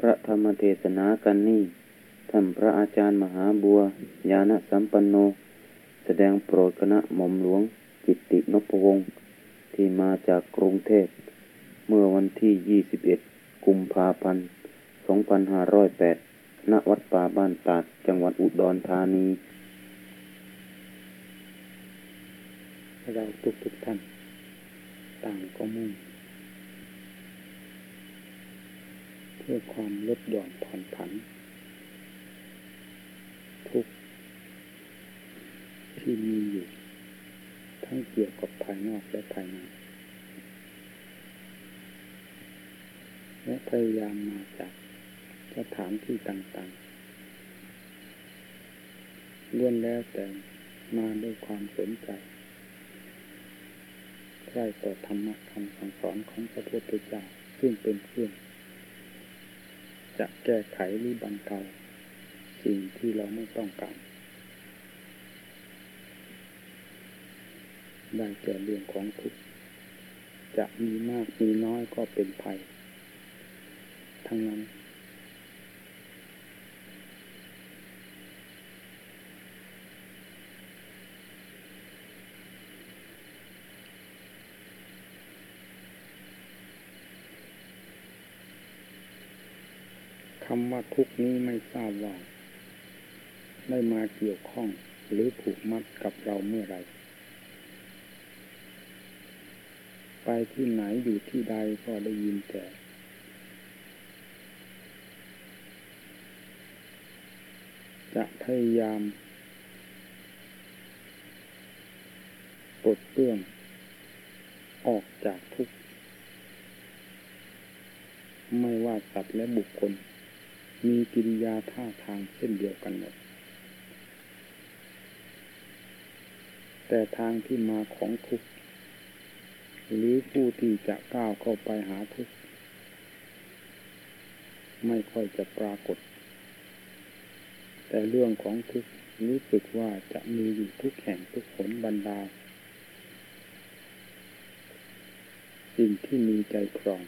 พระธรรมเทศนากันนี่ท่านพระอาจารย์มหาบัวยาณสัมปันโน แสดงโปรดคณะหม่อมหลวงกิตตินพวงศ์ที่มาจากกรุงเทพ เมื่อวันที่ 21 กุมภาพันธ์ 2508 ณ วัดป่าบ้านตาด จังหวัดอุดรธานี เราทุกทุกท่าน ต่างก็มุ่ง เพื่อความลดหย่อนผ่อนผัน ทุกที่มีอยู่ ทั้งเกี่ยวกับภายนอกและภายในและพยายามมาจากสถานที่ต่างๆล้วนแล้วแต่มาด้วยความสนใจใกล้ต่อธรรมะคำสั่งสอนของพระพุทธเจ้าซึ่งเป็นเครื่อง จะแก้ไขหรือบรรเทาสิ่งที่เราไม่ต้องการ ได้แก่เรื่องของทุกข์จะมีมากมีน้อยก็เป็นภัย ทั้งนั้น คำว่าทุกนี้ไม่ทราบว่า ได้มาเกี่ยวข้องหรือผูกมัดกับเราเมื่อไร ไปที่ไหนอยู่ที่ใดก็ได้ยินแต่จะพยายามปลดเปลื้องออกจากทุกข์ไม่ว่าสัตว์และบุคคล มีกิริยาท่าทางเช่นเดียวกันหมด แต่ทางที่มาของทุกข์หรือผู้ที่จะก้าวเข้าไปหาทุกข์ไม่ค่อยจะปรากฏ แต่เรื่องของทุกข์รู้สึกว่าจะมีอยู่ทุกแห่งทุกผลบรรดา สิ่งที่มีใจครอง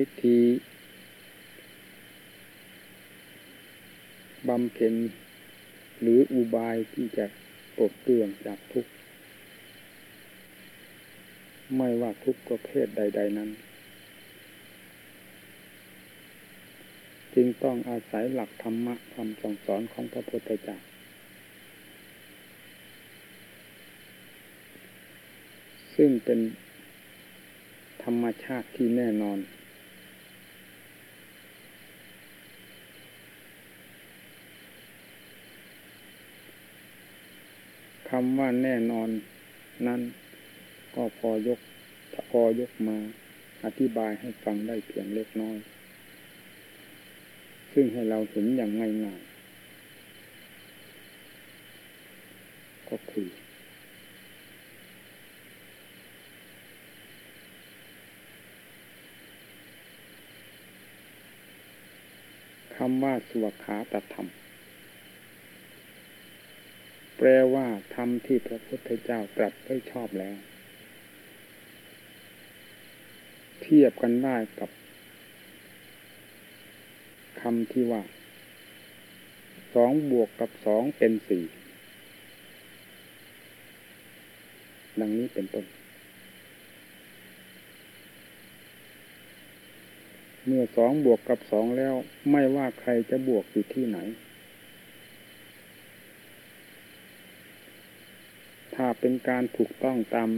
วิธีบำเพ็ญหรืออุบายที่จะปลดเปลื้องจากทุกข์ไม่ว่าทุกประเภทใด ๆนั้น จึงต้องอาศัยหลักธรรมะคำสั่งสอนของพระพุทธเจ้าซึ่งเป็นธรรมชาติที่แน่นอน คำว่าแน่นอนนั้นก็พอยกพอยกมาอธิบายให้ฟังได้เพียงเล็กน้อย ซึ่งให้เราเห็นอย่างง่ายๆก็คือคำว่าสวขาตธรรม แปลว่าธรรมที่พระพุทธเจ้าตรัสไว้ชอบแล้ว เทียบกันได้กับคำที่ว่าสองบวกกับสองเป็นสี่ดังนี้เป็นต้น เมื่อสองบวกกับสองแล้วไม่ว่าใครจะบวกอยู่ที่ไหน ถ้าเป็นการถูกต้องตาม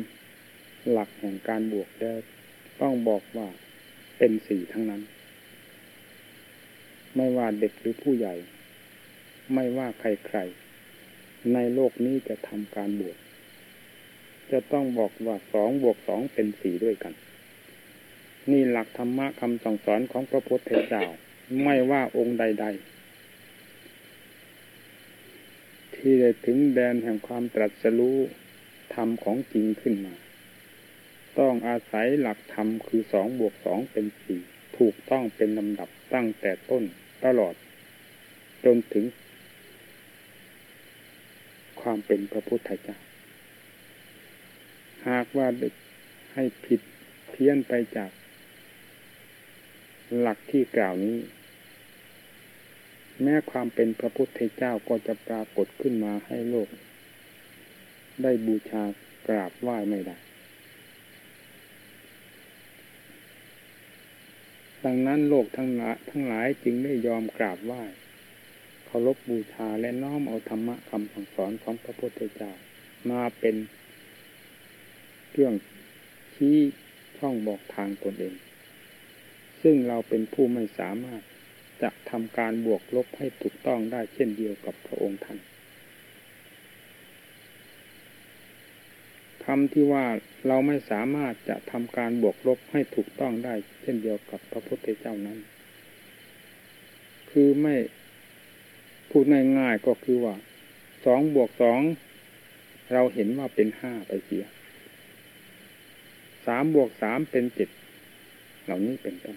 หลักแห่งการบวกแล้ต้องบอกว่าเป็นสี่ทั้งนั้น ไม่ว่าเด็กหรือผู้ใหญ่ ไม่ว่าใครๆ ในโลกนี้จะทำการบวก จะต้องบอกว่าสองบวกสองเป็นสี่ด้วยกัน นี่หลักธรรมะคำสั่งสอนของพระพุทธเจ้าไม่ว่าองค์ใด ๆ ที่ได้ถึงแดนแห่งความตรัสรู้ธรรมของจริงขึ้นมา ต้องอาศัยหลักธรรมคือสองบวกสองเป็นสี่ถูกต้องเป็นลำดับตั้งแต่ต้นตลอด จนถึง ความเป็นพระพุทธเจ้า หากว่าให้ผิดเพี้ยนไปจาก หลักที่กล่าวนี้ แม้ความเป็นพระพุทธเจ้าก็จะปรากฏขึ้นมาให้โลก ได้บูชากราบไหว้ไม่ได้ ดังนั้นโลกทั้งหลายทั้งหลายจึงได้ยอมกราบไหว้เคารพบูชาและน้อมเอาธรรมะคำสั่งสอนของพระพุทธเจ้ามาเป็นเครื่องชี้ช่องบอกทางตนเอง ซึ่งเราเป็นผู้ไม่สามารถ จะทำการบวกลบให้ถูกต้องได้เช่นเดียวกับพระองค์ท่านคำที่ว่าเราไม่สามารถจะทำการบวกลบให้ถูกต้องได้ เช่นเดียวกับพระพุทธเจ้านั้น คือไม่พูดง่ายๆก็คือว่าสองบวกสองเราเห็นว่าเป็นห้าไปเสียสามบวกสามเป็นเจ็ดเหล่านี้เป็นต้น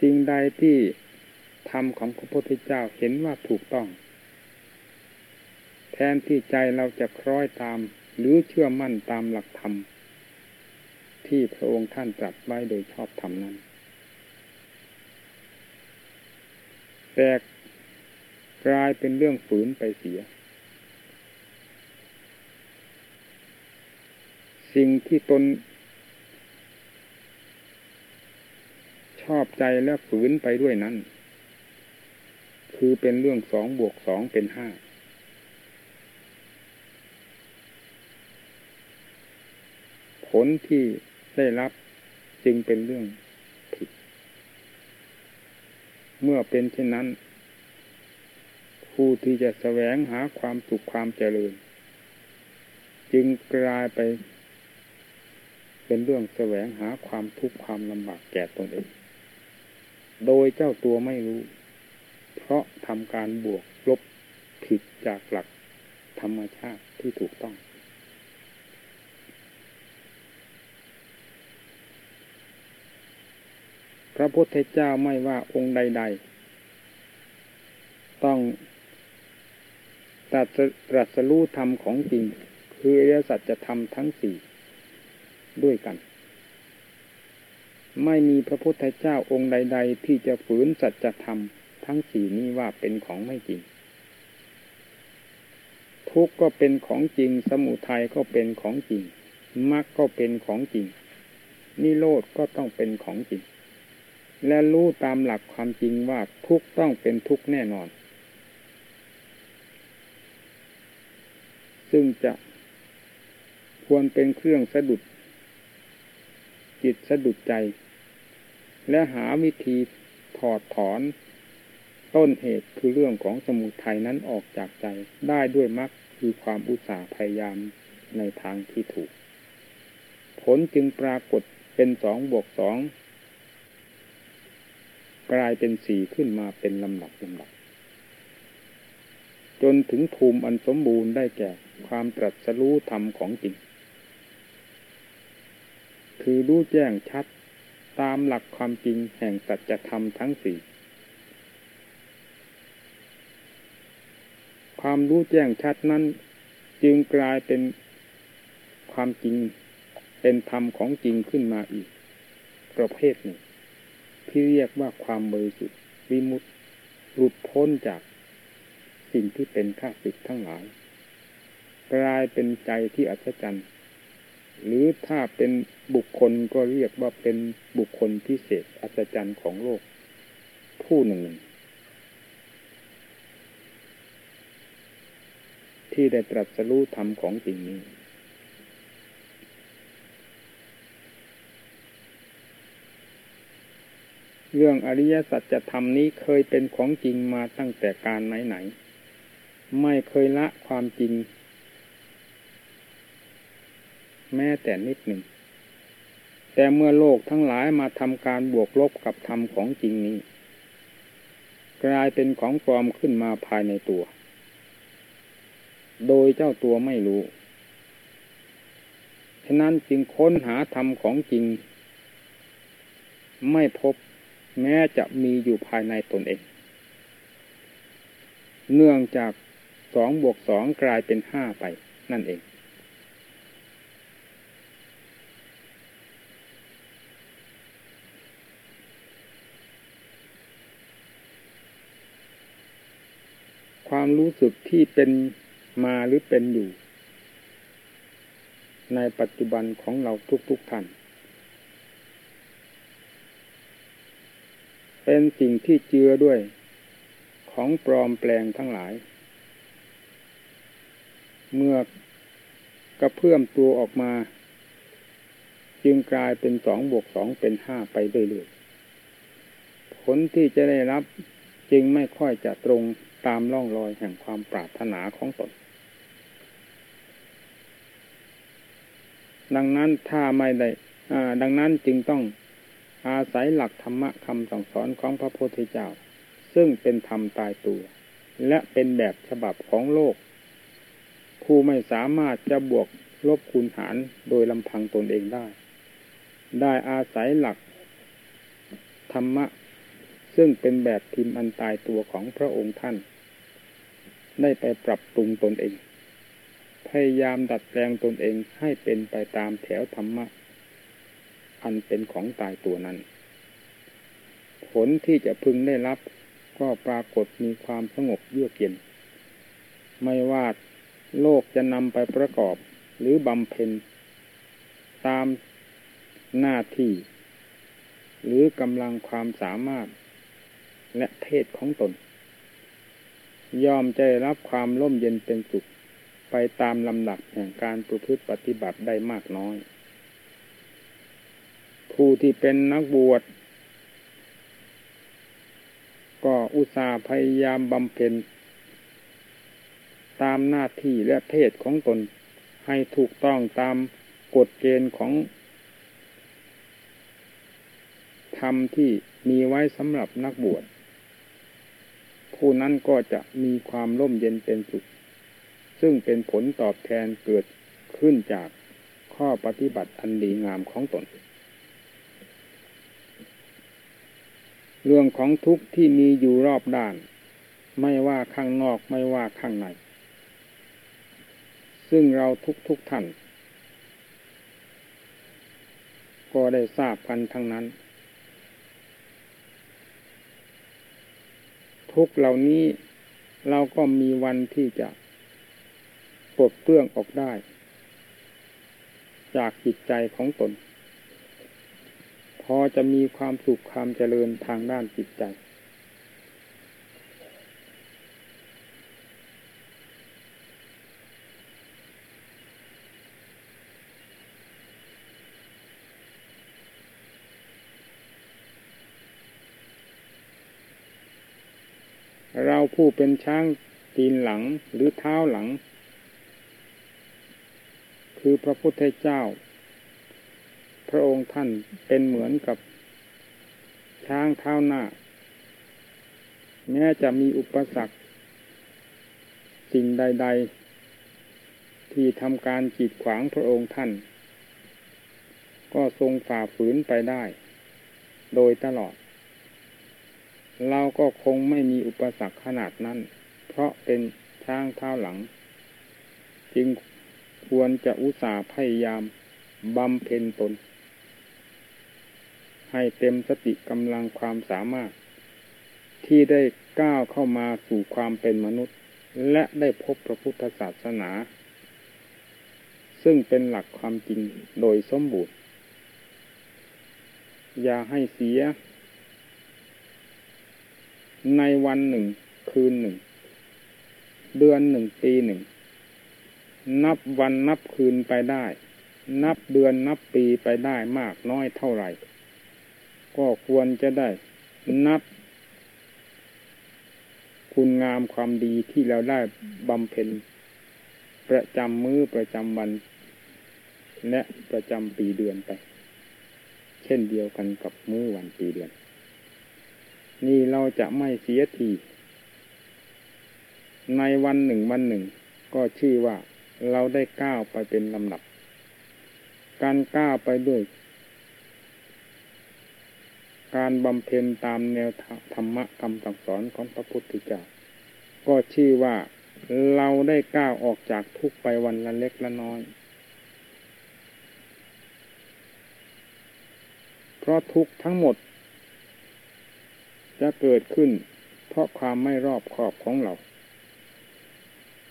สิ่งใดที่ธรรมของพระพุทธเจ้าเห็นว่าถูกต้อง แทนที่ใจเราจะคล้อยตาม หรือเชื่อมั่นตามหลักธรรม ที่พระองค์ท่านตรัสไว้โดยชอบธรรมนั้น แต่กลายเป็นเรื่องฝืนไปเสีย สิ่งที่ตน ชอบใจและฝืนไปด้วยนั้น คือเป็นเรื่องสองบวกสองเป็นห้าผลที่ได้รับจึงเป็นเรื่องผิด เมื่อเป็นเช่นนั้น ผู้ที่จะแสวงหาความสุขความเจริญ จึงกลายไปเป็นเรื่องแสวงหาความทุกข์ความลำบากแก่ตนเอง โดยเจ้าตัวไม่รู้ เพราะทำการบวกลบผิดจากหลักธรรมชาติที่ถูกต้อง พระพุทธเจ้าไม่ว่าองค์ใด ๆ ต้องตรัสตรัสรู้ธรรมของจริง คืออริยสัจจะทำทั้งสี่ด้วยกัน ไม่มีพระพุทธเจ้าองค์ใด ๆ ที่จะฝืนสัจธรรม ทั้งสี่นี้ว่าเป็นของไม่จริง ทุกก็เป็นของจริง สมุทัยก็เป็นของจริงมรรคก็เป็นของจริง นิโรธก็ต้องเป็นของจริง และรู้ตามหลักความจริงว่าทุกต้องเป็นทุกแน่นอน ซึ่งจะควรเป็นเครื่องสะดุด จิตสะดุดใจ และหาวิธีถอดถอน ต้นเหตุคือเรื่องของสมุทัยนั้นออกจากใจได้ด้วยมรรคคือความอุตสาห์พยายามในทางที่ถูก ผลจึงปรากฏเป็นสองบวกสองกลายเป็นสี่ขึ้นมาเป็นลำดับลำดับ จนถึงภูมิอันสมบูรณ์ได้แก่ความตรัสรู้ธรรมของจริง คือรู้แจ้งชัดตามหลักความจริงแห่งสัจธรรมทั้งสี่ความรู้แจ้งชัดนั้น จึงกลายเป็นความจริงเป็นธรรมของจริงขึ้นมาอีก ประเภทหนึ่ง ที่เรียกว่าความบริสุทธิ์วิมุตติหลุดพ้นจากสิ่งที่เป็นข้าศึกทั้งหลาย กลายเป็นใจที่อัศจรรย์ หรือถ้าเป็นบุคคลก็เรียกว่าเป็นบุคคลพิเศษอัศจรรย์ของโลก ผู้หนึ่ง ที่ได้ตรัสรู้ธรรมของจริงนี้ เรื่องอริยสัจธรรมนี้เคยเป็นของจริงมาตั้งแต่การไหนๆไม่เคยละความจริง แม้แต่นิดหนึ่ง แต่เมื่อโลกทั้งหลายมาทำการบวกลบกับธรรมของจริงนี้ กลายเป็นของปลอมขึ้นมาภายในตัว โดยเจ้าตัวไม่รู้ ฉะนั้นจึงค้นหาธรรมของจริง ไม่พบแม้จะมีอยู่ภายในตนเอง เนื่องจากสองบวกสองกลายเป็นห้าไปนั่นเอง ความรู้สึกที่เป็นมาหรือเป็นอยู่ ในปัจจุบันของเราทุกๆทท่าน เป็นสิ่งที่เจือด้วยของปลอมแปลงทั้งหลาย เมื่อกระเพื่อมตัวออกมา จึงกลายเป็นสองบวกสองเป็นห้าไปเรื่อยๆผลที่จะได้รับจึงไม่ค่อยจะตรง ตามร่องรอยแห่งความปรารถนาของตน ดังนั้นถ้าไม่ได้ดังนั้นจึงต้องอาศัยหลักธรรมะคำสั่งสอนของพระพุทธเจ้า ซึ่งเป็นธรรมตายตัว และเป็นแบบฉบับของโลก ผู้ไม่สามารถจะบวกลบคูณหารโดยลำพังตนเองได้ ได้อาศัยหลักธรรมะ ซึ่งเป็นแบบพิมพ์อันตายตัวของพระองค์ท่าน ได้ไปปรับปรุงตนเอง พยายามดัดแปลงตนเองให้เป็นไปตามแถวธรรมะ อันเป็นของตายตัวนั้น ผลที่จะพึงได้รับก็ปรากฏมีความสงบเยือกเย็น ไม่ว่าโลกจะนำไปประกอบหรือบำเพ็ญ ตามหน้าที่ หรือกำลังความสามารถ และเพศของตน ยอมใจรับความร่มเย็นเป็นสุขไปตามลำดับแห่งการประพฤติปฏิบัติได้มากน้อย ผู้ที่เป็นนักบวช ก็อุตส่าห์พยายามบำเพ็ญตามหน้าที่และเพศของตนให้ถูกต้องตามกฎเกณฑ์ของธรรมที่มีไว้สำหรับนักบวช ผู้นั้นก็จะมีความร่มเย็นเป็นสุข ซึ่งเป็นผลตอบแทนเกิดขึ้นจากข้อปฏิบัติอันดีงามของตน เรื่องของทุกข์ที่มีอยู่รอบด้าน ไม่ว่าข้างนอกไม่ว่าข้างใน ซึ่งเราทุกทุกท่าน ก็ได้ทราบกันทั้งนั้น ทุกเหล่านี้เราก็มีวันที่จะปลดเปลื้องออกได้ จากจิตใจของตน พอจะมีความสุขความเจริญทางด้านจิตใจ เราผู้เป็นช้างตีนหลังหรือเท้าหลัง คือพระพุทธเจ้า พระองค์ท่านเป็นเหมือนกับ ช้างเท้าหน้า แม้จะมีอุปสรรค สิ่งใด ๆ ที่ทำการกีดขวางพระองค์ท่าน ก็ทรงฝ่าฝืนไปได้ โดยตลอด เราก็คงไม่มีอุปสรรคขนาดนั้น เพราะเป็นช้างเท้าหลัง จึงควรจะอุตส่าห์พยายามบำเพ็ญตน ให้เต็มสติกำลังความสามารถ ที่ได้ก้าวเข้ามาสู่ความเป็นมนุษย์ และได้พบพระพุทธศาสนา ซึ่งเป็นหลักความจริงโดยสมบูรณ์ อย่าให้เสีย ในวันหนึ่ง คืนหนึ่ง เดือนหนึ่งปีหนึ่ง นับวันนับคืนไปได้ นับเดือนนับปีไปได้มากน้อยเท่าไหร่ ก็ควรจะได้นับ คุณงามความดีที่เราได้บำเพ็ญประจำมือประจำวัน และประจำปีเดือนไป เช่นเดียวกันกับมือวันปีเดือน นี่เราจะไม่เสียที ในวันหนึ่งวันหนึ่ง ก็ชื่อว่าเราได้ก้าวไปเป็นลำดับ การก้าวไปด้วย การบำเพ็ญตามแนวธรรมะคำสั่งสอนของพระพุทธเจ้าก็ชื่อว่าเราได้ก้าวออกจากทุกไปวันละเล็กละน้อย เพราะทุกทั้งหมด จะเกิดขึ้น เพราะความไม่รอบคอบของเรา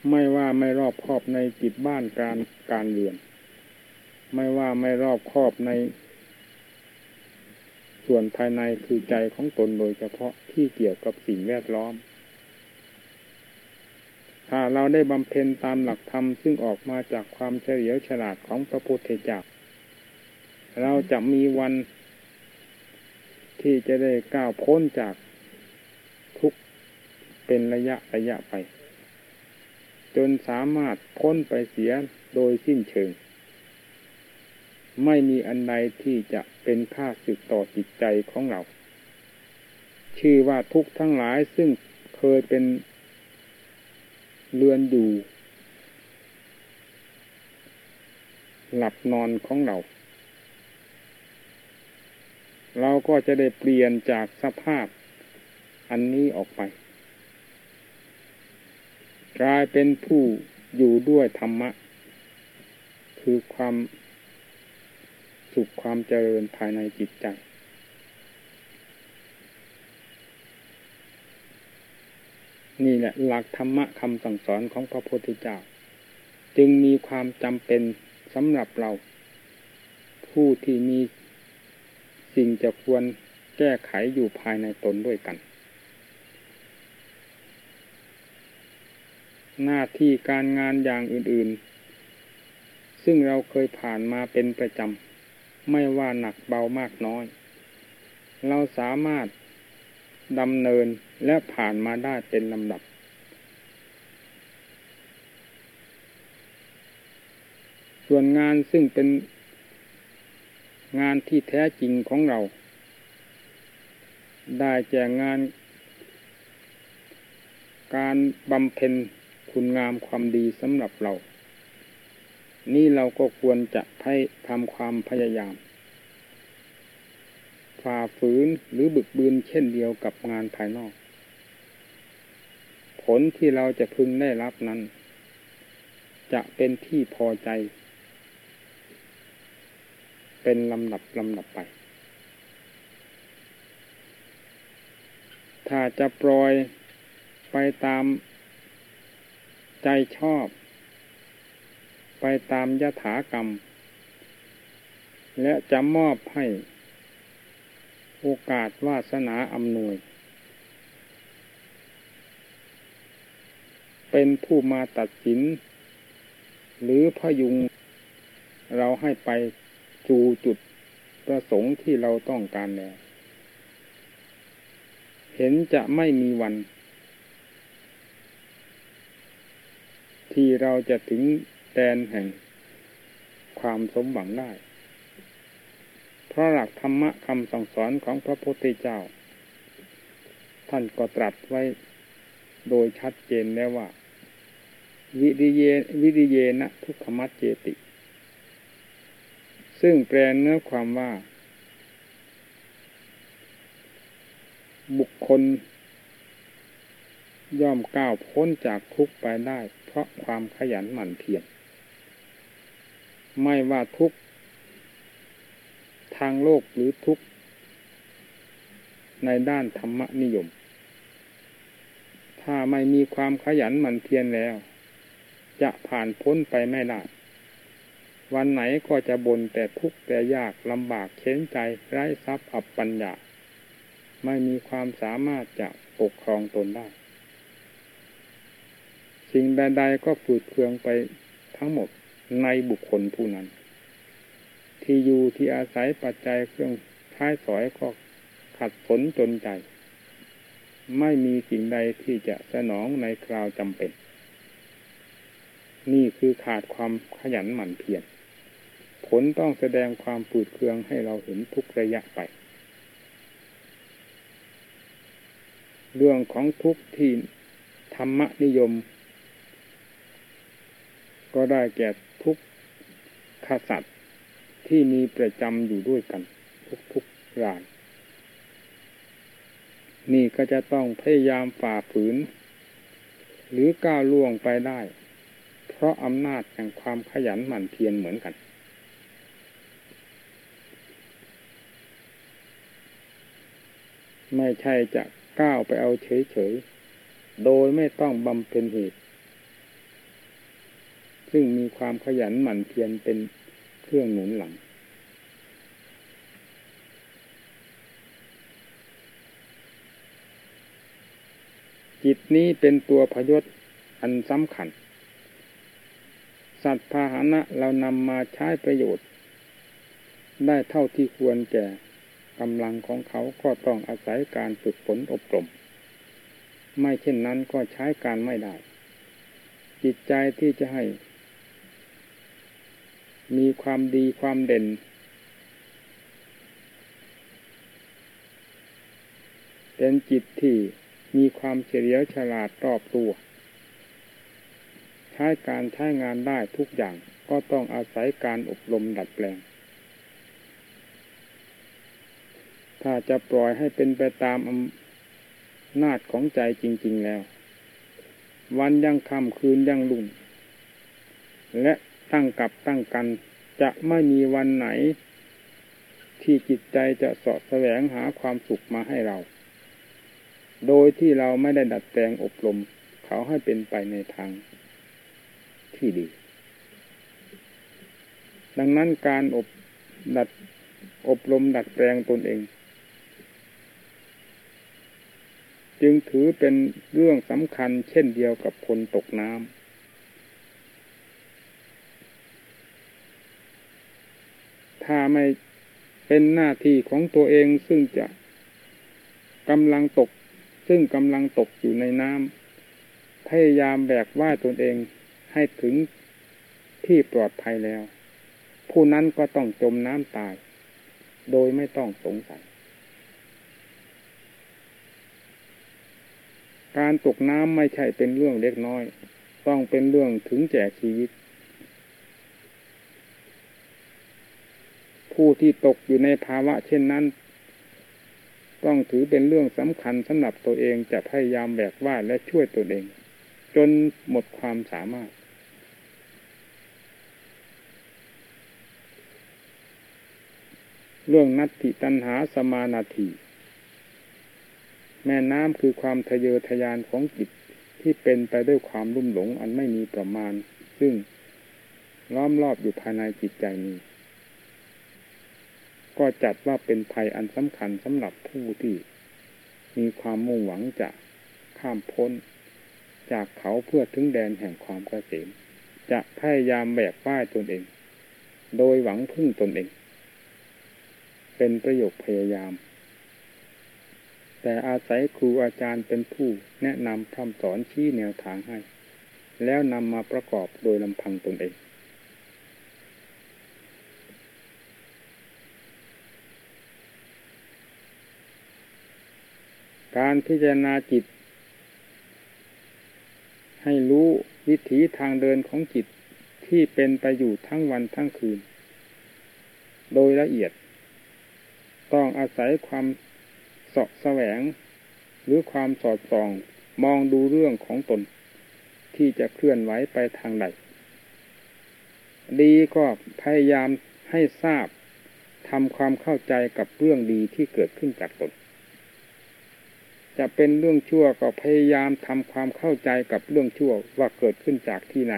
ไม่ว่าไม่รอบคอบในจิตบ้านการการเรียนไม่ว่าไม่รอบคอบใน ส่วนภายในคือใจของตนโดยเฉพาะที่เกี่ยวกับสิ่งแวดล้อม ถ้าเราได้บำเพ็ญตามหลักธรรมซึ่งออกมาจากความเฉลียวฉลาดของพระพุทธเจ้าเราจะมีวัน ที่จะได้ก้าวพ้นจากทุกเป็นระยะระยะไป จนสามารถพ้นไปเสียโดยสิ้นเชิง ไม่มีอันใดที่จะเป็นค่าสึกต่อจิตใจของเรา ชื่อว่าทุกทั้งหลายซึ่งเคยเป็นเรือนอยู่หลับนอนของเรา เราก็จะได้เปลี่ยนจากสภาพอันนี้ออกไป กลายเป็นผู้อยู่ด้วยธรรมะ คือความสุขความเจริญภายในจิตใจ นี่แหละหลักธรรมะคำสั่งสอนของพระพุทธเจ้า จึงมีความจำเป็นสำหรับเรา ผู้ที่มี สิ่งจะควรแก้ไขอยู่ภายในตนด้วยกัน หน้าที่การงานอย่างอื่นๆ ซึ่งเราเคยผ่านมาเป็นประจำ ไม่ว่าหนักเบามากน้อย เราสามารถดำเนินและผ่านมาได้เป็นลำดับ ส่วนงานซึ่งเป็น งานที่แท้จริงของเรา ได้แก่งาน การบำเพ็ญคุณงามความดีสำหรับเรา นี่เราก็ควรจะให้ทำความพยายามฝ่าฝืนหรือบึกบืนเช่นเดียวกับงานภายนอก ผลที่เราจะพึงได้รับนั้น จะเป็นที่พอใจ เป็นลำดับลำดับไป ถ้าจะปล่อยไปตามใจชอบ ไปตามยถากรรม และจะมอบให้โอกาสวาสนาอำนวย เป็นผู้มาตัดสิน หรือพยุงเราให้ไป จูจุดประสงค์ที่เราต้องการแล้ว เห็นจะไม่มีวัน ที่เราจะถึงแดนแห่งความสมหวังได้ เพราะหลักธรรมะคำสั่งสอนของพระพุทธเจ้า ท่านก็ตรัสไว้โดยชัดเจนแล้วว่า วิริเยวิริเยนะทุกขมัจเจติ ซึ่งแปลเนื้อความว่า บุคคล ย่อมก้าวพ้นจากทุกไปได้ เพราะความขยันหมั่นเพียรไม่ว่าทุกทางโลกหรือทุกข์ในด้านธรรมนิยม ถ้าไม่มีความขยันหมั่นเพียรแล้ว จะผ่านพ้นไปไม่ได้ วันไหนก็จะบ่นแต่ทุกข์แต่ยากลำบากเข็นใจไร้ทรัพย์อับปัญญา ไม่มีความสามารถจะปกครองตนได้ สิ่งใดๆก็ฝืดเคืองไปทั้งหมดในบุคคลผู้นั้น ที่อยู่ที่อาศัยปัจจัยเครื่องท้ายสอยก็ขัดฝนจนใจ ไม่มีสิ่งใดที่จะสนองในคราวจำเป็น นี่คือขาดความขยันหมั่นเพียร ผลต้องแสดงความปืดเคืองให้เราเห็นทุกระยะไป เรื่องของทุกที่ธรรมนิยม ก็ได้แก่ทุกขสัตที่มีประจำอยู่ด้วยกัน ทุกๆรายนี่ก็จะต้องพยายามฝ่าฝืน หรือก้าวล่วงไปได้ เพราะอำนาจแห่งความขยันหมั่นเพียรเหมือนกัน ไม่ใช่จะก้าวไปเอาเฉยๆ โดยไม่ต้องบำเพ็ญเหตุ ซึ่งมีความขยันหมั่นเพียรเป็นเครื่องหนุนหลัง จิตนี้เป็นตัวพยศอันสำคัญ สัตว์พาหนะเรานำมาใช้ประโยชน์ ได้เท่าที่ควรแก่ กำลังของเขาก็ต้องอาศัยการฝึกฝนอบรม ไม่เช่นนั้นก็ใช้การไม่ได้ จิตใจที่จะให้ มีความดีความเด่น เป็นจิตที่มีความเฉลียวฉลาดรอบตัว ใช้การใช้งานได้ทุกอย่างก็ต้องอาศัยการอบรมดัดแปลง ถ้าจะปล่อยให้เป็นไปตามอำนาจของใจจริง ๆแล้ว วันยังคำคืนยังลุ่งและตั้งกับตั้งกันจะไม่มีวันไหน ที่จิตใจจะสอดแสวงหาความสุขมาให้เรา โดยที่เราไม่ได้ดัดแปลงอบรมเขาให้เป็นไปในทางที่ดี ดังนั้นการอบดัดอบรมดัดแปลงตนเอง จึงถือเป็นเรื่องสำคัญเช่นเดียวกับคนตกน้ำ ถ้าไม่เป็นหน้าที่ของตัวเองซึ่งจะกำลังตก ซึ่งกำลังตกอยู่ในน้ำพยายามแบกว่าตนเองให้ถึงที่ปลอดภัยแล้ว ผู้นั้นก็ต้องจมน้ำตาย โดยไม่ต้องสงสัย การตกน้ำไม่ใช่เป็นเรื่องเล็กน้อย ต้องเป็นเรื่องถึงแก่ชีวิต ผู้ที่ตกอยู่ในภาวะเช่นนั้น ต้องถือเป็นเรื่องสำคัญสำหรับตัวเองจะพยายามแบกว่าและช่วยตัวเอง จนหมดความสามารถเรื่องนัตติตันหาสมานาที แม่น้ำคือความทะเยอทะยานของจิตที่เป็นไปด้วยความรุ่มหลงอันไม่มีประมาณ ซึ่งล้อมรอบอยู่ภายในจิตใจนี้ ก็จัดว่าเป็นภัยอันสำคัญสำหรับผู้ที่มีความมุ่งหวังจะข้ามพ้น จากเขาเพื่อถึงแดนแห่งความเกษมจะพยายามแบกป้ายตนเอง โดยหวังพึ่งตนเอง เป็นประโยคพยายาม แต่อาศัยครูอาจารย์เป็นผู้แนะนำพร่ำสอนชี้แนวทางให้ แล้วนำมาประกอบโดยลำพังตนเองการพิจารณาจิต ให้รู้วิถีทางเดินของจิตที่เป็นไปอยู่ทั้งวันทั้งคืน โดยละเอียด ต้องอาศัยความ สาะแสวง หรือความสอดส่องมองดูเรื่องของตน ที่จะเคลื่อนไหวไปทางใด ดีก็พยายามให้ทราบทำความเข้าใจกับเรื่องดีที่เกิดขึ้นจากตน จะเป็นเรื่องชั่วก็พยายามทำความเข้าใจกับเรื่องชั่วว่าเกิดขึ้นจากที่ไหน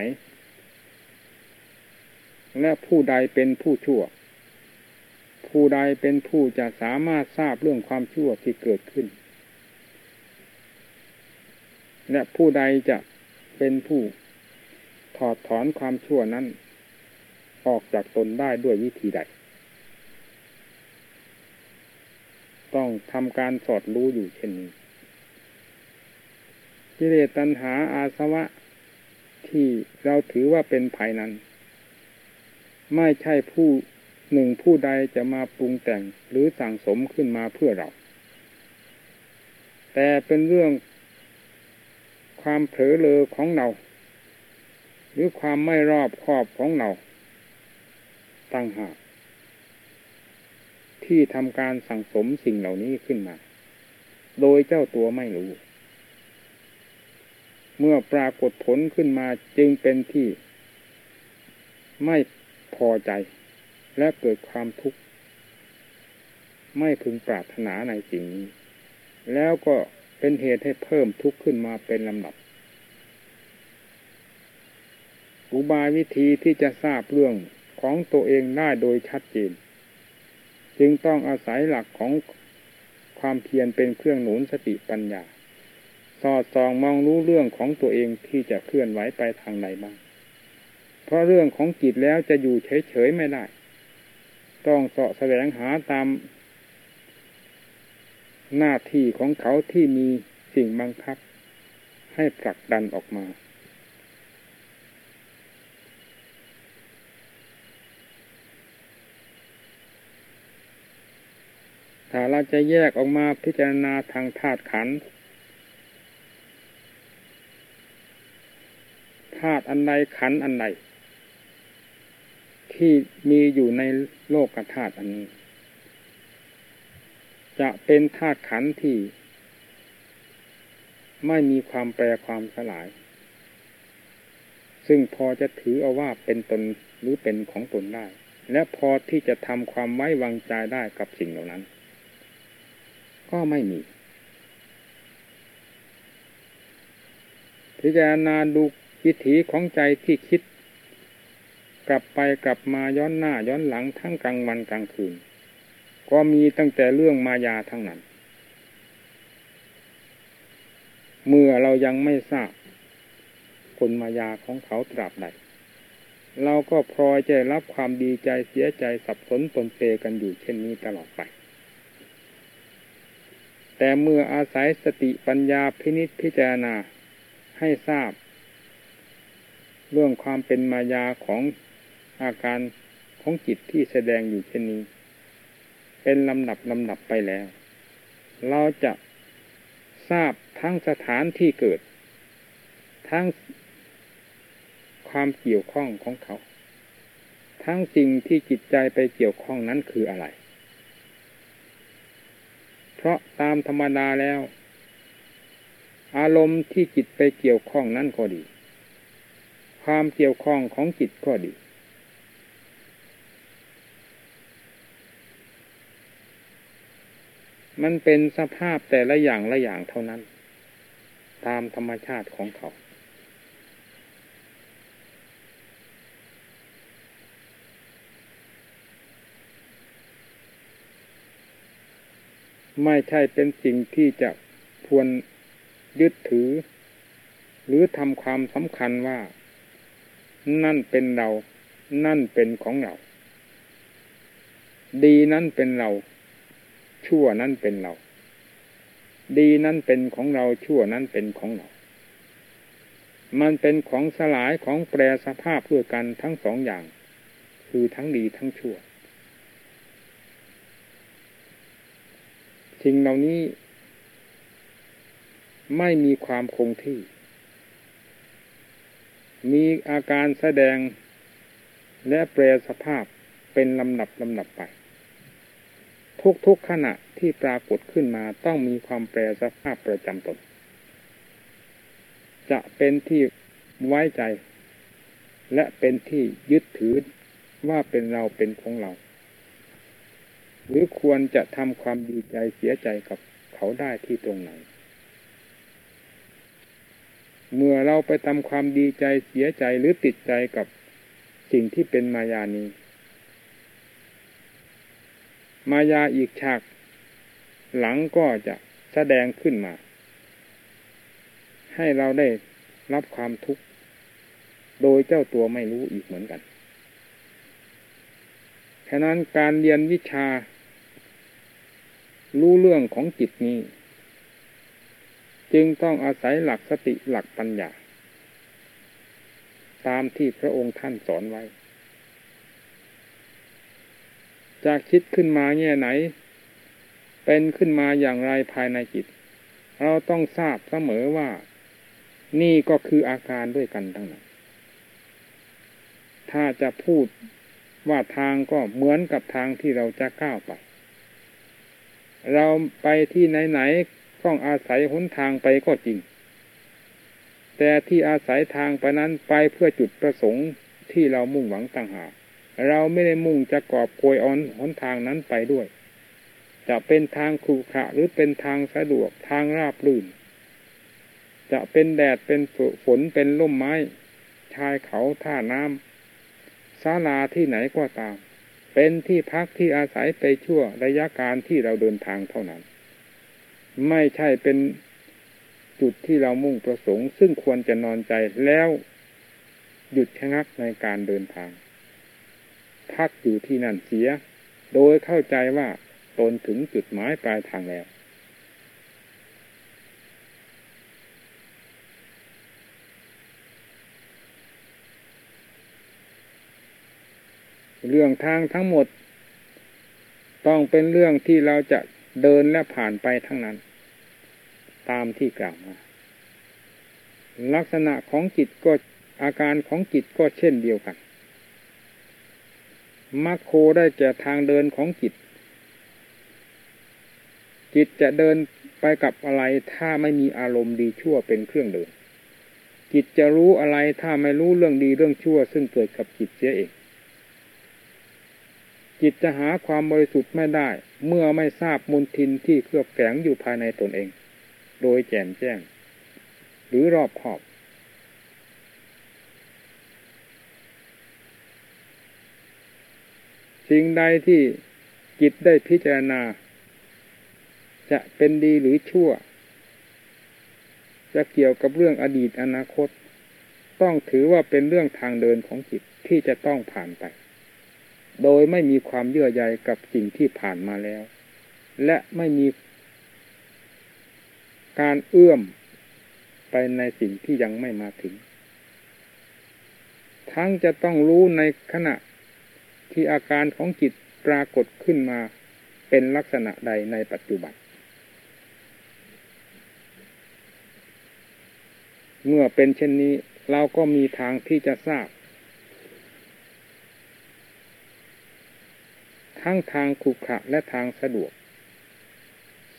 และผู้ใดเป็นผู้ชั่ว ผู้ใดเป็นผู้จะสามารถทราบเรื่องความชั่วที่เกิดขึ้น และผู้ใดจะเป็นผู้ถอดถอนความชั่วนั้น ออกจากตนได้ด้วยวิธีใด ต้องทำการสอดรู้อยู่เช่นนี้กิเลสตัณหาอาสวะที่เราถือว่าเป็นภัยนั้น ไม่ใช่ผู้ หนึ่งผู้ใดจะมาปรุงแต่งหรือสั่งสมขึ้นมาเพื่อเรา แต่เป็นเรื่องความเผลอเลอของเรา หรือความไม่รอบคอบของเราตั้งหากที่ทำการสั่งสมสิ่งเหล่านี้ขึ้นมา โดยเจ้าตัวไม่รู้ เมื่อปรากฏผลขึ้นมาจึงเป็นที่ ไม่พอใจ และเกิดความทุกข์ ไม่พึงปรารถนาในสิ่งนี้ แล้วก็เป็นเหตุให้เพิ่มทุกข์ขึ้นมาเป็นลำดับ อุบายวิธีที่จะทราบเรื่องของตัวเองได้โดยชัดเจน จึงต้องอาศัยหลักของความเพียรเป็นเครื่องหนุนสติปัญญา สอดส่องมองรู้เรื่องของตัวเองที่จะเคลื่อนไหวไปทางไหนบ้าง เพราะเรื่องของจิตแล้วจะอยู่เฉยๆไม่ได้ ต้องเสาะแสวงหาตามหน้าที่ของเขาที่มีสิ่งบังคับ ให้ผลักดันออกมา ถ้าเราจะแยกออกมาพิจารณาทางธาตุขันธาตุอันใดขันอันใด ที่มีอยู่ในโลกธาตุอันนี้ จะเป็นธาตุขันธ์ที่ ไม่มีความแปรความสลาย ซึ่งพอจะถือเอาว่าเป็นตนหรือเป็นของตนได้ และพอที่จะทำความไว้วางใจได้กับสิ่งเหล่านั้น ก็ไม่มีพิจารณาดูวิถีของใจที่คิด กลับไปกลับมาย้อนหน้าย้อนหลังทั้งกลางวันกลางคืน ก็มีตั้งแต่เรื่องมายาทั้งนั้น เมื่อเรายังไม่ทราบผลมายาของเขาตราบใดเราก็พลอยจะรับความดีใจเสียใจสับสนปนเปกันอยู่เช่นนี้ตลอดไป แต่เมื่ออาศัยสติปัญญาพินิจพิจารณาให้ทราบ เรื่องความเป็นมายาของ อาการของจิตที่แสดงอยู่เช่นนี้ เป็นลำดับลำดับไปแล้ว เราจะทราบทั้งสถานที่เกิด ทั้งความเกี่ยวข้องของเขา ทั้งสิ่งที่จิตใจไปเกี่ยวข้องนั้นคืออะไร เพราะตามธรรมดาแล้ว อารมณ์ที่จิตไปเกี่ยวข้องนั้นก็ดี ความเกี่ยวข้องของจิตก็ดี มันเป็นสภาพแต่ละอย่างละอย่างเท่านั้น ตามธรรมชาติของเขา ไม่ใช่เป็นสิ่งที่จะควรยึดถือ หรือทำความสำคัญว่า นั่นเป็นเรา นั่นเป็นของเรา ดีนั่นเป็นเรา ชั่วนั้นเป็นเรา ดีนั้นเป็นของเราชั่วนั้นเป็นของเรา มันเป็นของสลายของแปรสภาพด้วยกันทั้งสองอย่าง คือทั้งดีทั้งชั่ว สิ่งเหล่านี้ ไม่มีความคงที่ มีอาการแสดงและแปรสภาพเป็นลำดับลำดับไป ทุกๆขณะที่ปรากฏขึ้นมาต้องมีความแปรสภาพประจำตน จะเป็นที่ไว้ใจ และเป็นที่ยึดถือว่าเป็นเราเป็นของเรา หรือควรจะทำความดีใจเสียใจกับเขาได้ที่ตรงไหน เมื่อเราไปทำความดีใจเสียใจหรือติดใจกับสิ่งที่เป็นมายานี้ มายาอีกฉากหลังก็จะแสดงขึ้นมา ให้เราได้รับความทุกข์ โดยเจ้าตัวไม่รู้อีกเหมือนกัน ฉะนั้นการเรียนวิชา รู้เรื่องของจิตนี้ จึงต้องอาศัยหลักสติหลักปัญญา ตามที่พระองค์ท่านสอนไว้ จะคิดขึ้นมาแง่ไหน เป็นขึ้นมาอย่างไรภายในจิต เราต้องทราบเสมอว่า นี่ก็คืออาการด้วยกันทั้งนั้น ถ้าจะพูดว่าทางก็เหมือนกับทางที่เราจะก้าวไป เราไปที่ไหนๆต้องอาศัยหนทางไปก็จริง แต่ที่อาศัยทางไปนั้นไปเพื่อจุดประสงค์ที่เรามุ่งหวังต่างหาก เราไม่ได้มุ่งจะกอบโกยออนหนทางนั้นไปด้วย จะเป็นทางขรุขระหรือเป็นทางสะดวกทางราบรื่น จะเป็นแดดเป็นฝนเป็นล่มไม้ ชายเขาท่าน้ำศาลาที่ไหนก็ตาม เป็นที่พักที่อาศัยไปชั่วระยะการที่เราเดินทางเท่านั้น ไม่ใช่เป็นจุดที่เรามุ่งประสงค์ ซึ่งควรจะนอนใจแล้วหยุดชะงักในการเดินทาง พักอยู่ที่นั่นเสีย โดยเข้าใจว่าตนถึงจุดหมายปลายทางแล้ว เรื่องทางทั้งหมด ต้องเป็นเรื่องที่เราจะเดินและผ่านไปทั้งนั้น ตามที่กล่าวมา ลักษณะของจิตก็อาการของจิตก็เช่นเดียวกัน มัคโคได้แก่ทางเดินของจิต จิตจะเดินไปกับอะไรถ้าไม่มีอารมณ์ดีชั่วเป็นเครื่องเดิน จิตจะรู้อะไรถ้าไม่รู้เรื่องดีเรื่องชั่ว ซึ่งเกิดกับจิตเสียเอง จิตจะหาความบริสุทธิ์ไม่ได้ เมื่อไม่ทราบมุนทินที่เครือบแฝงอยู่ภายในตนเอง โดยแจ่มแจ้ง หรือรอบขอบ สิ่งใดที่จิตได้พิจารณา จะเป็นดีหรือชั่ว จะเกี่ยวกับเรื่องอดีตอนาคต ต้องถือว่าเป็นเรื่องทางเดินของจิตที่จะต้องผ่านไป โดยไม่มีความเยื่อใยกับสิ่งที่ผ่านมาแล้ว และไม่มีการเอื้อมไปในสิ่งที่ยังไม่มาถึง ทั้งจะต้องรู้ในขณะ ที่อาการของจิตปรากฏขึ้นมาเป็นลักษณะใดในปัจจุบัน เมื่อเป็นเช่นนี้เราก็มีทางที่จะทราบ ทั้งทางขุขะและทางสะดวก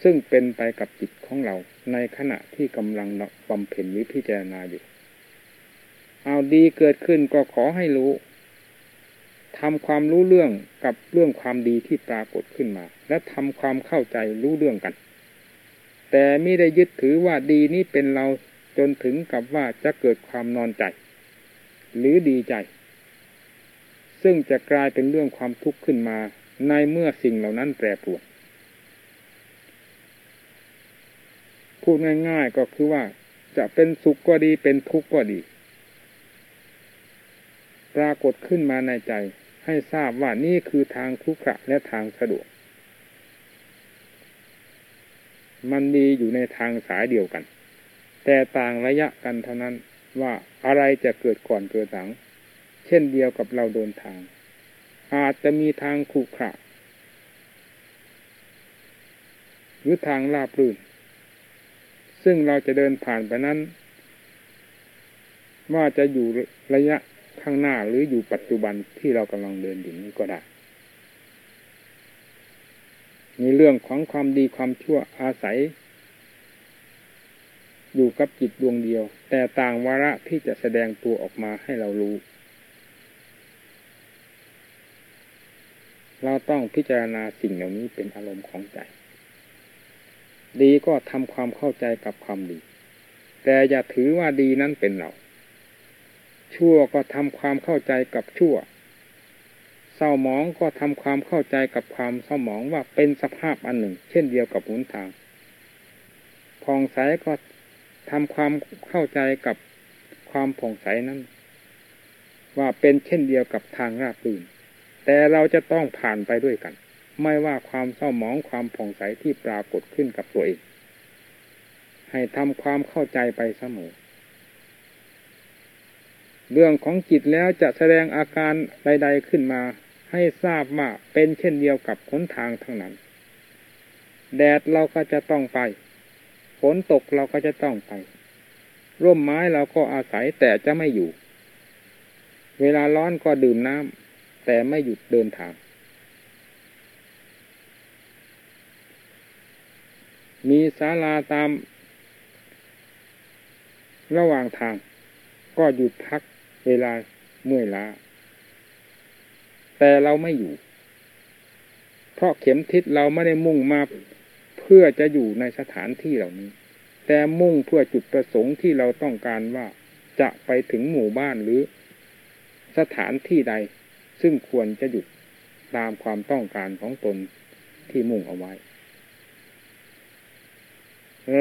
ซึ่งเป็นไปกับจิตของเราในขณะที่กำลังบำเพ็ญวิพิจารณาอยู่ เอาดีเกิดขึ้นก็ขอให้รู้ ทำความรู้เรื่องกับเรื่องความดีที่ปรากฏขึ้นมา และทำความเข้าใจรู้เรื่องกัน แต่ไม่ได้ยึดถือว่าดีนี้เป็นเราจนถึงกับว่าจะเกิดความนอนใจ หรือดีใจ ซึ่งจะกลายเป็นเรื่องความทุกข์ขึ้นมา ในเมื่อสิ่งเหล่านั้นแปรปรวนพูดง่ายๆก็คือว่าจะเป็นสุขก็ดีเป็นทุกข์ก็ดี ปรากฏขึ้นมาในใจ ให้ทราบว่านี่คือทางคุกะและทางสะดวก มันมีอยู่ในทางสายเดียวกัน แต่ต่างระยะกันเท่านั้นว่าอะไรจะเกิดก่อนเกิดหลัง เช่นเดียวกับเราเดินทาง อาจจะมีทางขุขระหรือทางลาบลื่น ซึ่งเราจะเดินผ่านไปนั้น ว่าจะอยู่ระยะ ข้างหน้าหรืออยู่ปัจจุบันที่เรากำลังเดินอยู่นี้ก็ได้มีเรื่องของความดีความชั่วอาศัย อยู่กับจิตดวงเดียว แต่ต่างวาระที่จะแสดงตัวออกมาให้เรารู้ เราต้องพิจารณาสิ่งเหล่านี้เป็นอารมณ์ของใจ ดีก็ทำความเข้าใจกับความดี แต่อย่าถือว่าดีนั้นเป็นเรา ชั่วก็ทำความเข้าใจกับชั่ว เศร้าหมองก็ทำความเข้าใจกับความเศร้าหมองว่าเป็นสภาพอันหนึ่ง เช่นเดียวกับหุนทางผ่องใสก็ทำความเข้าใจกับความผ่องใสนั้น ว่าเป็นเช่นเดียวกับทางราบรื่นแต่เราจะต้องผ่านไปด้วยกัน ไม่ว่าความเศร้าหมองความผ่องใสที่ปรากฏขึ้นกับตัวเองให้ทำความเข้าใจไปเสมอ เรื่องของจิตแล้วจะแสดงอาการใด ๆขึ้นมา ให้ทราบว่าเป็นเช่นเดียวกับขนทางทั้งนั้น แดดเราก็จะต้องไป ฝนตกเราก็จะต้องไป ร่มไม้เราก็อาศัยแต่จะไม่อยู่ เวลาร้อนก็ดื่มน้ำแต่ไม่หยุดเดินทาง มีศาลาตามระหว่างทางก็หยุดพัก เวลาเมื่อยล้า แต่เราไม่อยู่ เพราะเข็มทิศเราไม่ได้มุ่งมาเพื่อจะอยู่ในสถานที่เหล่านี้ แต่มุ่งเพื่อจุดประสงค์ที่เราต้องการว่าจะไปถึงหมู่บ้านหรือ สถานที่ใด ซึ่งควรจะหยุดตามความต้องการของตนที่มุ่งเอาไว้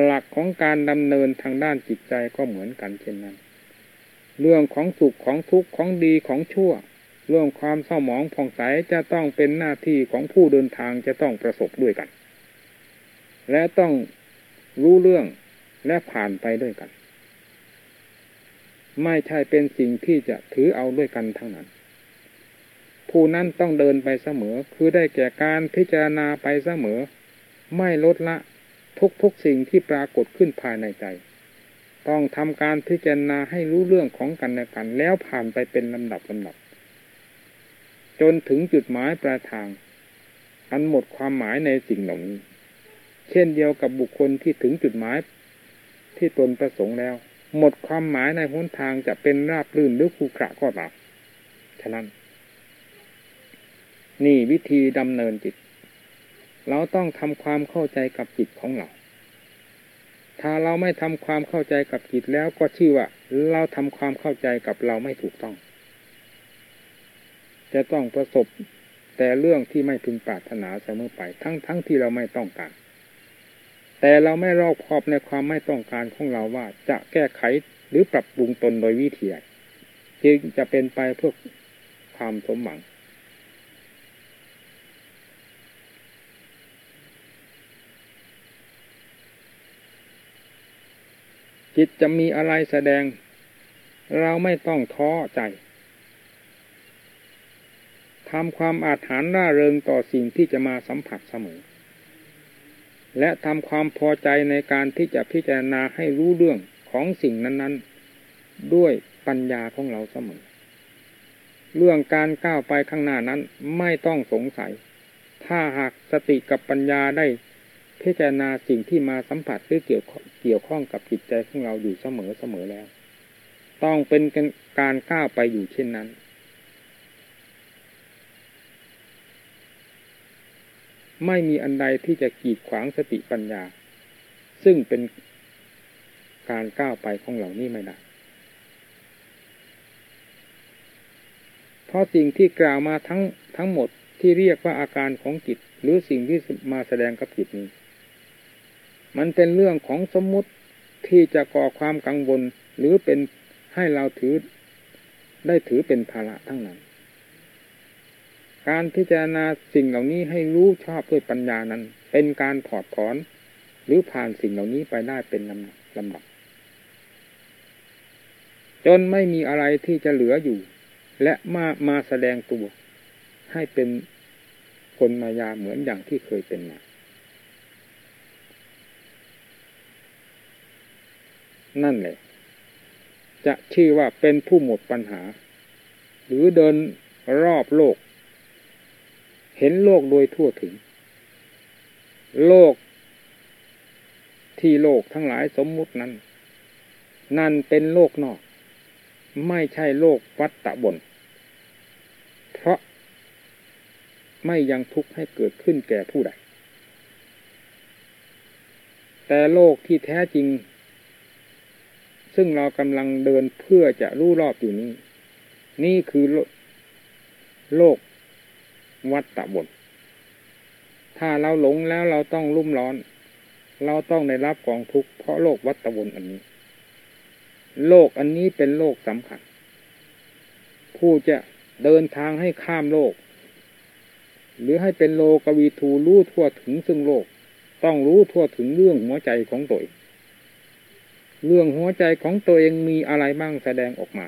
หลักของการดำเนินทางด้านจิตใจก็เหมือนกันเช่นนั้น เรื่องของสุขของทุกข์ของดีของชั่ว เรื่องความเศร้าหมองผ่องใสจะต้องเป็นหน้าที่ของผู้เดินทางจะต้องประสบด้วยกัน และต้องรู้เรื่องและผ่านไปด้วยกัน ไม่ใช่เป็นสิ่งที่จะถือเอาด้วยกันทั้งนั้นผู้นั้นต้องเดินไปเสมอ คือได้แก่การพิจารณาไปเสมอ ไม่ลดละทุกๆสิ่งที่ปรากฏขึ้นภายในใจ ต้องทำการพิจารณาให้รู้เรื่องของกันและกัน แล้วผ่านไปเป็นลำดับลำดับ จนถึงจุดหมายปลายทาง อันหมดความหมายในสิ่งเหล่านี้ เช่นเดียวกับบุคคลที่ถึงจุดหมายที่ตนประสงค์แล้ว หมดความหมายในหนทางจะเป็นราบรื่นหรือคูขระก็ตามฉะนั้น นี่วิธีดำเนินจิต เราต้องทำความเข้าใจกับจิตของเรา ถ้าเราไม่ทำความเข้าใจกับจิตแล้วก็ชื่อว่า เราทำความเข้าใจกับเราไม่ถูกต้อง จะต้องประสบแต่เรื่องที่ไม่พึงปรารถนาเสมอไป ทั้งทั้งที่เราไม่ต้องการ แต่เราไม่รอบคอบในความไม่ต้องการของเราว่าจะแก้ไขหรือปรับปรุงตนโดยวิธีใดจึงจะเป็นไปเพื่อความสมหวัง จิตจะมีอะไรแสดง เราไม่ต้องท้อใจทำความอาถรรพ์ร่าเริงต่อสิ่งที่จะมาสัมผัสเสมอ และทำความพอใจในการที่จะพิจารณาให้รู้เรื่องของสิ่งนั้น ๆ ด้วยปัญญาของเราเสมอ เรื่องการก้าวไปข้างหน้านั้นไม่ต้องสงสัย ถ้าหากสติกับปัญญาได้ พิจารณาสิ่งที่มาสัมผัสหรือเกี่ยวเกี่ยวข้องกับจิตใจของเราอยู่เสมอเสมอแล้ว ต้องเป็นการก้าวไปอยู่เช่นนั้น ไม่มีอันใดที่จะกีดขวางสติปัญญา ซึ่งเป็นการก้าวไปของเหล่านี้ไม่ได้เพราะสิ่งที่กล่าวมาทั้งทั้งหมดที่เรียกว่าอาการของจิต หรือสิ่งที่มาแสดงกับจิตนี้ มันเป็นเรื่องของสมมุติที่จะก่อความกังวลหรือเป็นให้เราถือได้ถือเป็นภาระทั้งนั้น การพิจารณาสิ่งเหล่านี้ให้รู้ชอบด้วยปัญญานั้น เป็นการถอดถอน หรือผ่านสิ่งเหล่านี้ไปได้เป็นลำลำดับจนไม่มีอะไรที่จะเหลืออยู่ และมามาแสดงตัว ให้เป็นคนมายาเหมือนอย่างที่เคยเป็นมา นั่นแหละ จะชื่อว่าเป็นผู้หมดปัญหา หรือเดินรอบโลก เห็นโลกโดยทั่วถึง โลก ที่โลกทั้งหลายสมมุตินั้น นั่นเป็นโลกนอก ไม่ใช่โลกวัตตะบน เพราะไม่ยังทุกข์ให้เกิดขึ้นแก่ผู้ใด แต่โลกที่แท้จริง ซึ่งเรากำลังเดินเพื่อจะรู้รอบอยู่นี้ นี่คือโลกวัฏฏบนถ้าเราหลงแล้วเราต้องรุ่มร้อน เราต้องได้รับกองทุกข์เพราะโลกวัฏบนอันนี้ โลกอันนี้เป็นโลกสำคัญ ผู้จะเดินทางให้ข้ามโลก หรือให้เป็นโลกวีทูรู้ทั่วถึงซึ่งโลก ต้องรู้ทั่วถึงเรื่องหัวใจของตัวเอง เรื่องหัวใจของตัวเองมีอะไรบ้างแสดงออกมา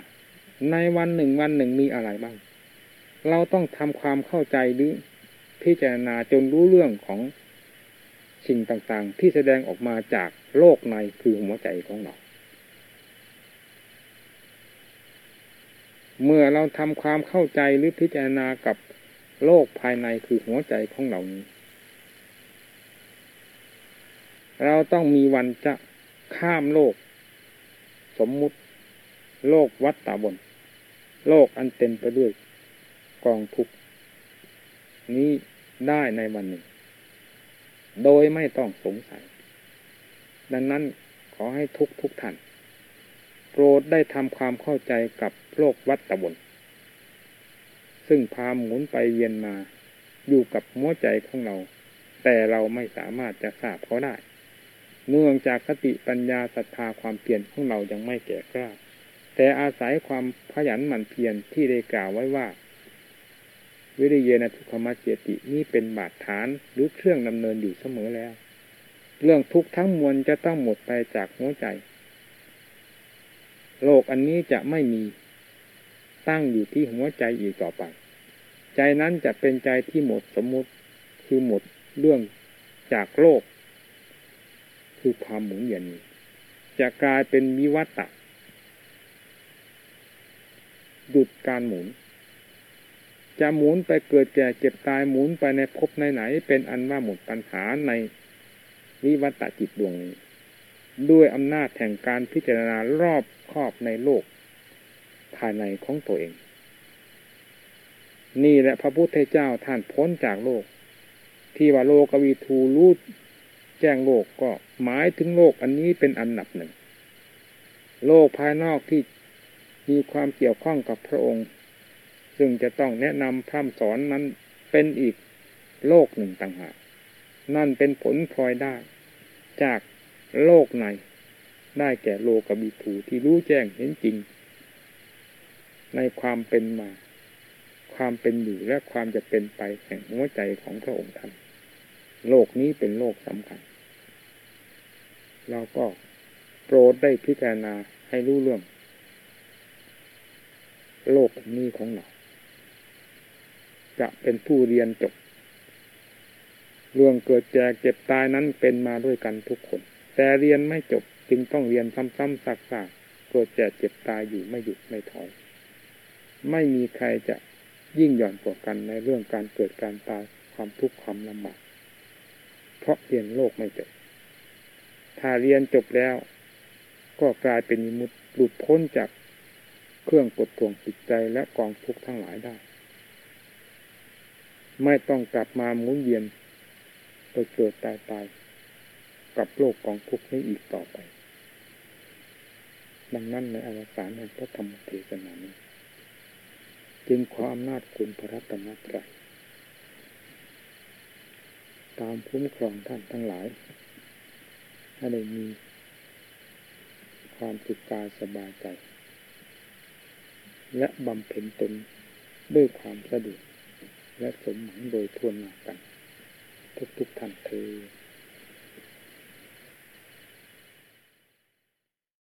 ในวันหนึ่งวันหนึ่งมีอะไรบ้าง เราต้องทำความเข้าใจหรือพิจารณาจนรู้เรื่องของสิ่งต่างๆ ที่แสดงออกมาจากโลกในคือหัวใจของเรา เมื่อเราทำความเข้าใจหรือพิจารณากับโลกภายในคือหัวใจของเรานี้ เราต้องมีวันจะข้ามโลก สมมุติ โลกวัฏฏะบน โลกอันเต็มไปด้วยกองทุกนี้ได้ในวันหนึ่ง โดยไม่ต้องสงสัย ดังนั้นขอให้ทุกทุกท่านโปรดได้ทำความเข้าใจกับโลกวัฏฏะบน ซึ่งพาหมุนไปเวียนมาอยู่กับหัวใจของเรา แต่เราไม่สามารถจะทราบเขาได้ เนื่องจากสติปัญญาศรัทธาความเพียรของเรายังไม่แก่กล้า แต่อาศัยความขยันหมั่นเพียรที่ได้กล่าวไว้ว่า วิริยนทุกขมัจเจตินี่เป็นบาดฐานหรือเครื่องดำเนินอยู่เสมอแล้ว เรื่องทุกทั้งมวลจะต้องหมดไปจากหัวใจ โลกอันนี้จะไม่มีตั้งอยู่ที่หัวใจอีกต่อไป ใจนั้นจะเป็นใจที่หมดสมมุติคือหมดเรื่องจากโลก คือความหมุนเวียนนี้จะกลายเป็นวิวัตะหยุดการหมุน จะหมุนไปเกิดแก่เจ็บตายหมุนไปในภพไหนๆเป็นอันว่าหมดปัญหาในวิวัตะจิตดวงนี้ ด้วยอำนาจแห่งการพิจารณารอบครอบในโลก ภายในของตัวเอง นี่แหละพระพุทธเจ้าท่านพ้นจากโลก ที่ว่าโลกวีทูรู้ แจ้งโลกก็หมายถึงโลกอันนี้เป็นอันหนับหนึ่ง โลกภายนอกที่มีความเกี่ยวข้องกับพระองค์ ซึ่งจะต้องแนะนำพร่ำสอนนั้นเป็นอีกโลกหนึ่งต่างหากนั่นเป็นผลพลอยได้ จากโลกใน ได้แก่โลกบิทูที่รู้แจ้งเห็นจริง ในความเป็นมา ความเป็นอยู่และความจะเป็นไปแห่งหัวใจของพระองค์ท่านโลกนี้เป็นโลกสำคัญ เราก็โปรดได้พิจารณาให้รู้เรื่อง โลกนี้ของเรา จะเป็นผู้เรียนจบ เรื่องเกิดแจกเจ็บตายนั้นเป็นมาด้วยกันทุกคน แต่เรียนไม่จบจึงต้องเรียนซ้ำๆซากๆเกิดแจกเจ็บตายอยู่ไม่หยุดไม่ถอย ไม่มีใครจะยิ่งหย่อนกว่ากันในเรื่องการเกิดการตายความทุกข์ความลำบากเพราะเรียนโลกไม่จบ ถ้าเรียนจบแล้ว ก็กลายเป็นมุดหลุดพ้นจากเครื่องกดทวงจิตใจและกองทุกข์ทั้งหลายได้ ไม่ต้องกลับมาหมุนเวียนไปเกิดตายตายกับโลกกองทุกข์นี้อีกต่อไป ดังนั้นในอวสานแห่งพระธรรมเทศนานี้จึงขออำนาจคุณพระรัตนตรัยตามคุ้มครองท่านทั้งหลาย ให้ได้มีความสุขกายสบายใจ และบำเพ็ญตนด้วยความสะดวกและสมหวังโดยทวนหน้ากัน ทุกๆท่านเธอ